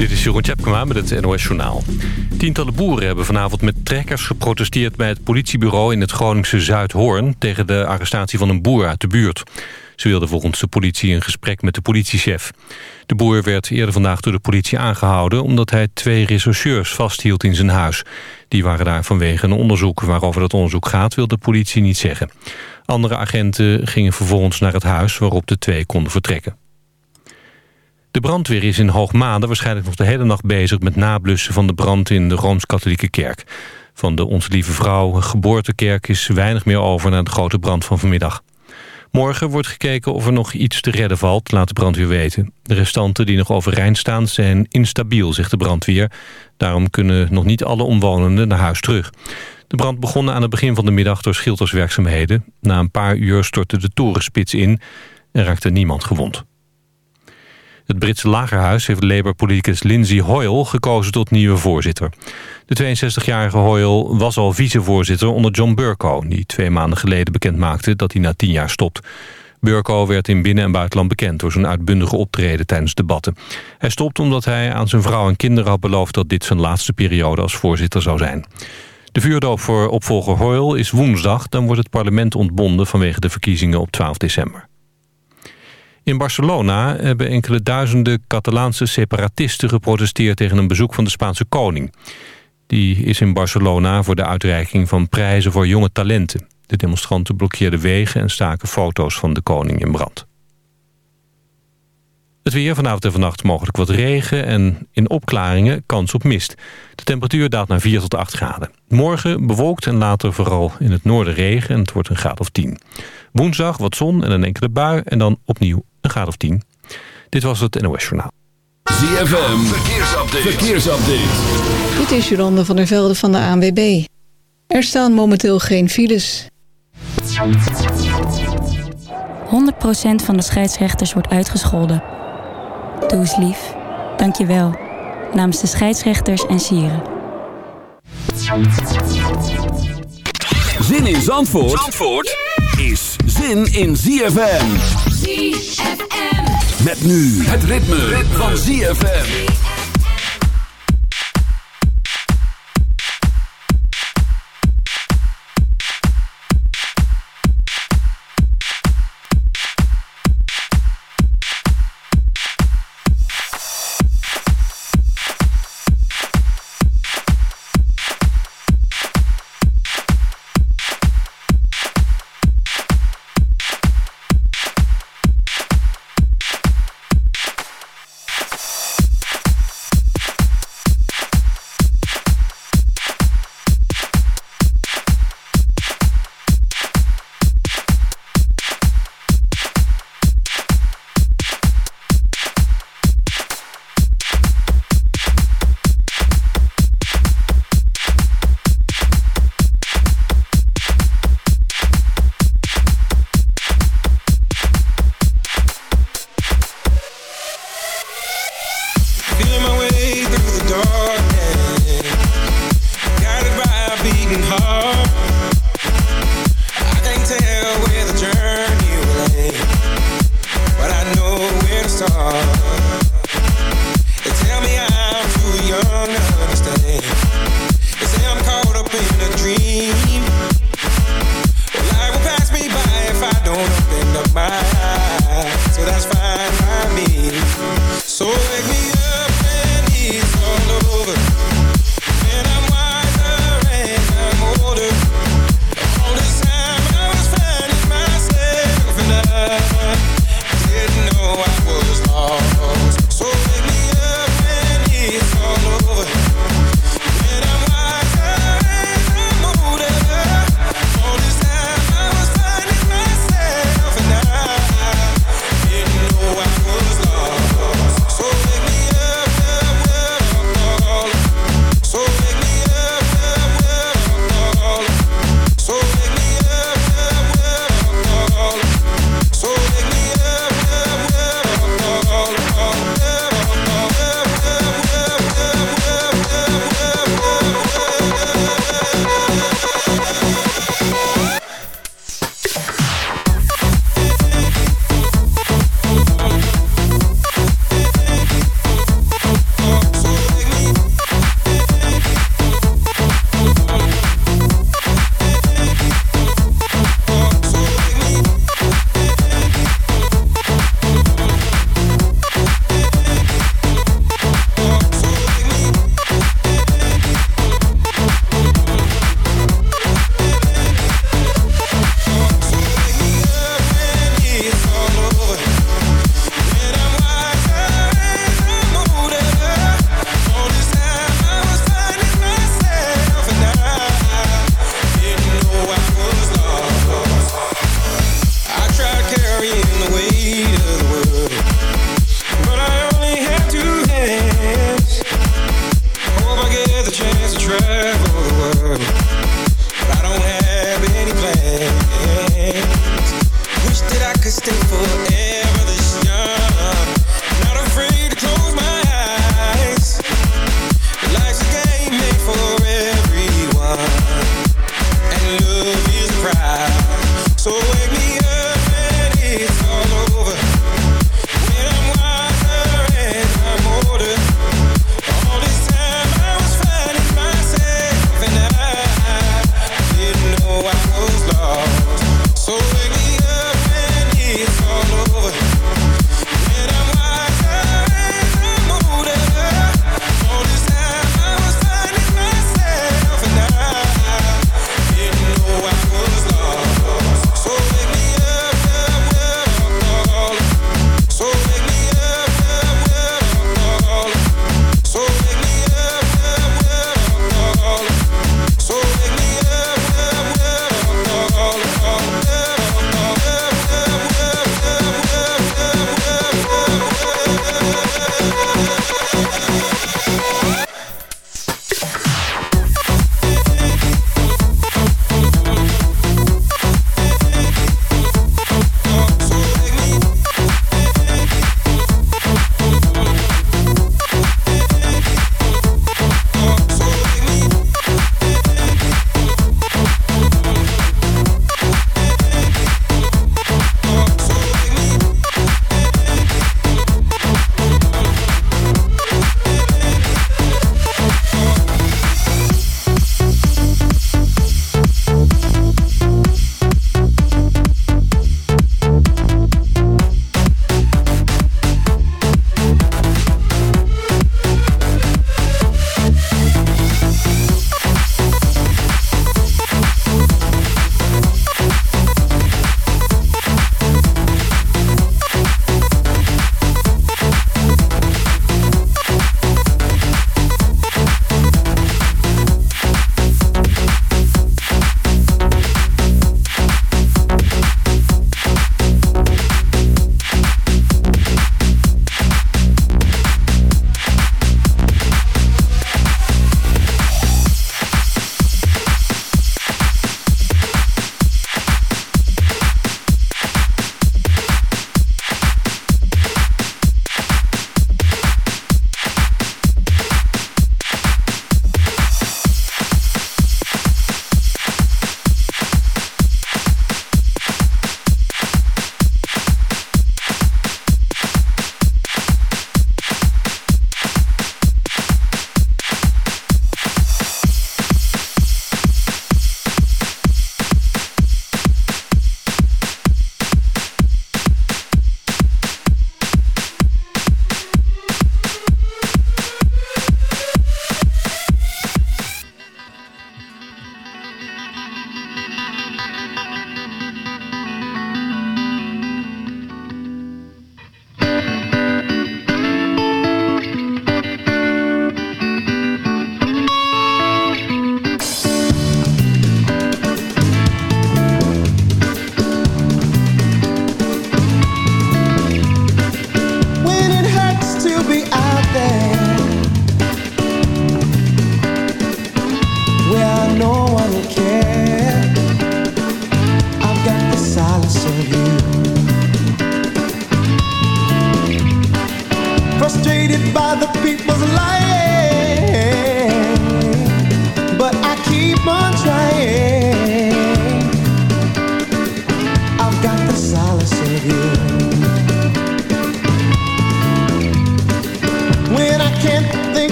Dit is Jeroen Tjepkema met het NOS Journaal. Tientallen boeren hebben vanavond met trekkers geprotesteerd... bij het politiebureau in het Groningse Zuidhoorn... tegen de arrestatie van een boer uit de buurt. Ze wilden volgens de politie een gesprek met de politiechef. De boer werd eerder vandaag door de politie aangehouden... omdat hij twee rechercheurs vasthield in zijn huis. Die waren daar vanwege een onderzoek. Waarover dat onderzoek gaat, wil de politie niet zeggen. Andere agenten gingen vervolgens naar het huis... waarop de twee konden vertrekken. De brandweer is in Hoogmade waarschijnlijk nog de hele nacht bezig... met nablussen van de brand in de Rooms-Katholieke Kerk. Van de Onze Lieve Vrouw geboortekerk is weinig meer over... na de grote brand van vanmiddag. Morgen wordt gekeken of er nog iets te redden valt, laat de brandweer weten. De restanten die nog overeind staan zijn instabiel, zegt de brandweer. Daarom kunnen nog niet alle omwonenden naar huis terug. De brand begon aan het begin van de middag door schilderswerkzaamheden. Na een paar uur stortte de torenspits in en raakte niemand gewond. Het Britse lagerhuis heeft Labour-politicus Lindsay Hoyle gekozen tot nieuwe voorzitter. De 62-jarige Hoyle was al vicevoorzitter onder John Burko... die twee maanden geleden bekendmaakte dat hij na tien jaar stopt. Burko werd in binnen- en buitenland bekend door zijn uitbundige optreden tijdens debatten. Hij stopt omdat hij aan zijn vrouw en kinderen had beloofd... dat dit zijn laatste periode als voorzitter zou zijn. De vuurdoop voor opvolger Hoyle is woensdag. Dan wordt het parlement ontbonden vanwege de verkiezingen op 12 december. In Barcelona hebben enkele duizenden Catalaanse separatisten geprotesteerd tegen een bezoek van de Spaanse koning. Die is in Barcelona voor de uitreiking van prijzen voor jonge talenten. De demonstranten blokkeerden wegen en staken foto's van de koning in brand. Het weer vanavond en vannacht mogelijk wat regen en in opklaringen kans op mist. De temperatuur daalt naar 4 tot 8 graden. Morgen bewolkt en later vooral in het noorden regen en het wordt een graad of 10. Woensdag wat zon en een enkele bui en dan opnieuw een graad of 10. Dit was het NOS Journaal. ZFM, verkeersupdate. verkeersupdate. Dit is Jolande van der Velde van de ANWB. Er staan momenteel geen files. 100% van de scheidsrechters wordt uitgescholden. Doe eens lief. Dank je wel. Namens de scheidsrechters en sieren. Zin in Zandvoort, Zandvoort is zin in ZFM. ZFM. Met nu het ritme, ritme. van ZFM.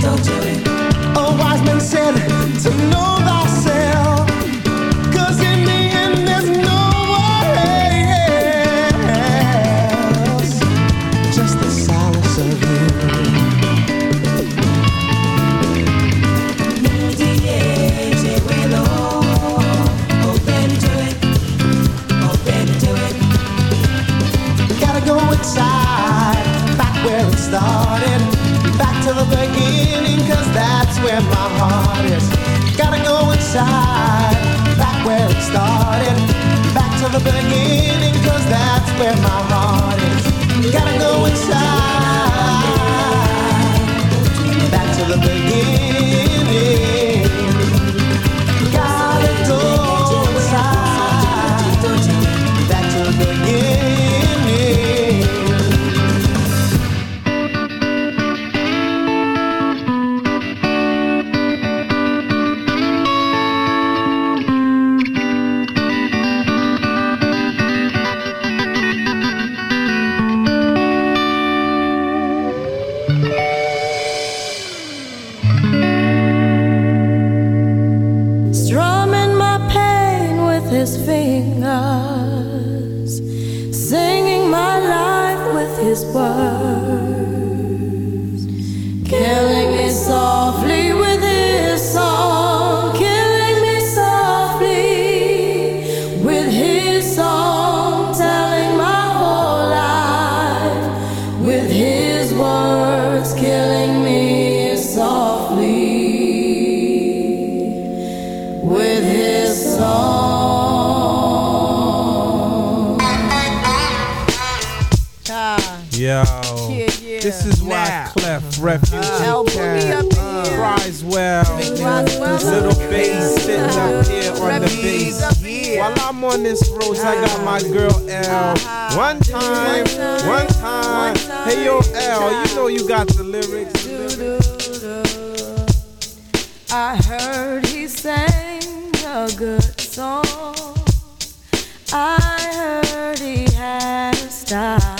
don't do it. Yo. Yeah, yeah. This is why now. Clef Refuge uh, cries well. Little bass sitting up uh-huh. here on the bass. While I'm on this road, I got my uh-huh. girl L. Uh-huh. One time, one time. Hey yo, L, you know you got the lyrics. I heard he sang a good song. I heard he had a style.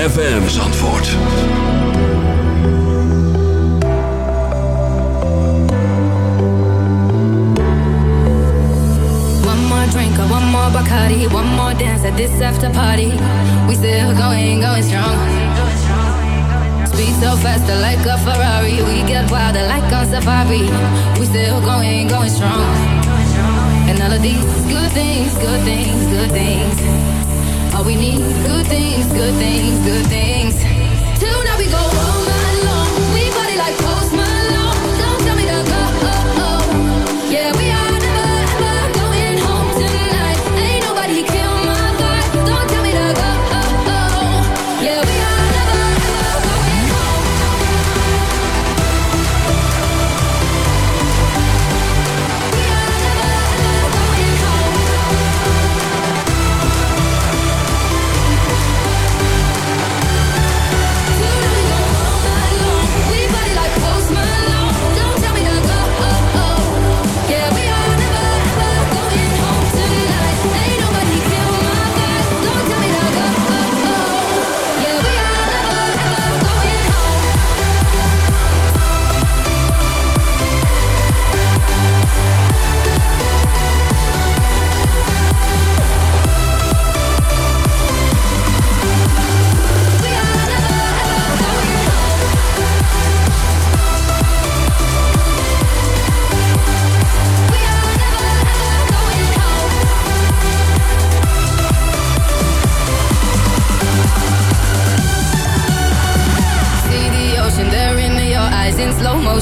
FM Zandvoort. One more drink, one more Bacardi, one more dance at this after party. We still going, going strong. Speed so fast, like a Ferrari. We get wild like on safari. We still going, going strong. And all of these good things, good things, good things All we need good things, good things, good things.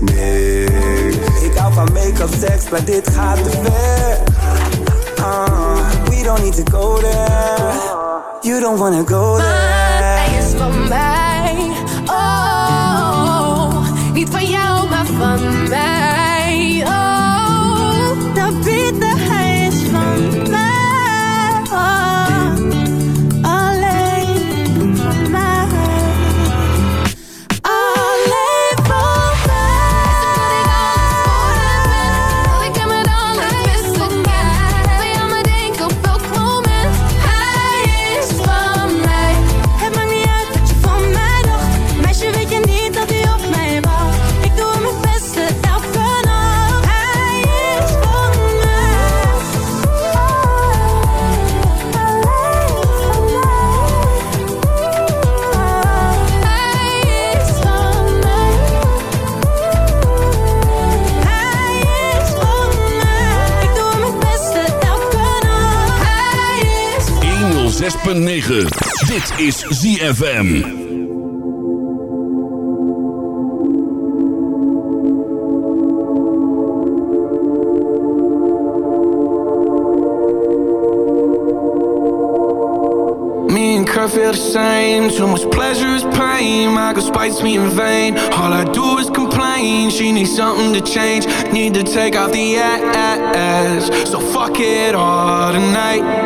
niks. Ik hou van make-up, seks, maar dit gaat te ver. Ah, we don't need to go there. You don't wanna go there. Maar is. 106.9. Dit is ZFM. Me and Kurt feel the same. Too much pleasure is pain. Michael spites me in vain. All I do is complain. She needs something to change. Need to take off the ass. So fuck it all tonight.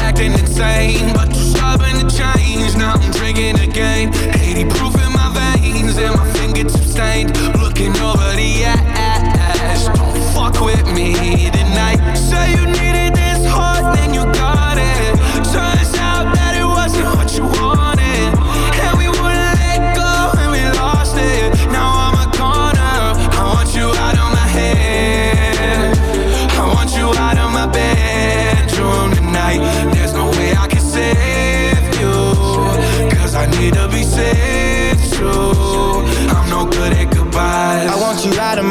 acting insane. But you're stubborn to change Now I'm drinking again. 80 proof in my veins And my fingertips stained. Looking over the ass Don't fuck with me tonight. Say you needed this heart Then you got it. Turns out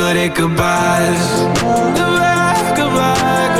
good at goodbyes. Goodbye, goodbye, goodbye.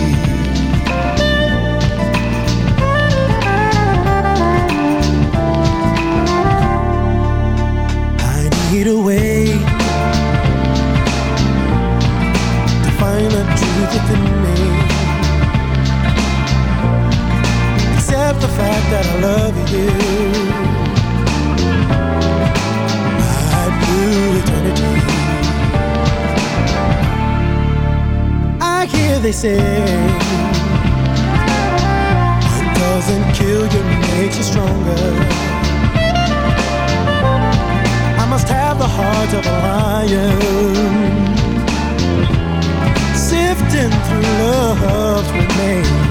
Fact that I love you. Blue eternity. I hear they say what doesn't kill you makes you stronger. I must have the heart of a lion. Sifting through love's remains.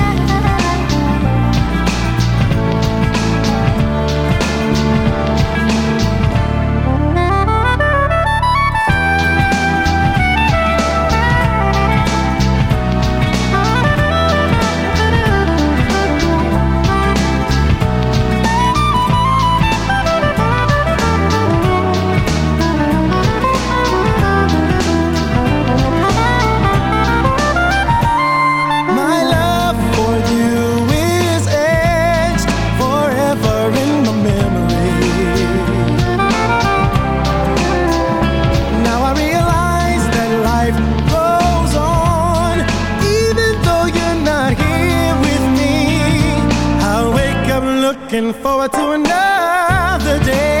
Looking forward to another day.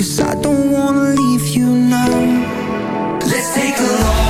Cause I don't wanna leave you now. Let's take a long